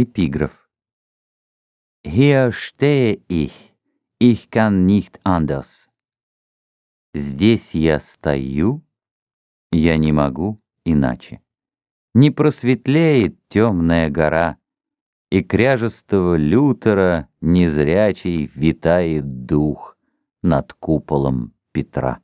Эпиграф. Hier stehe ich, ich kann nicht anders. Здесь я стою, я не могу иначе. Не просветлеет темная гора, И кряжестого Лютера незрячий Витает дух над куполом Петра.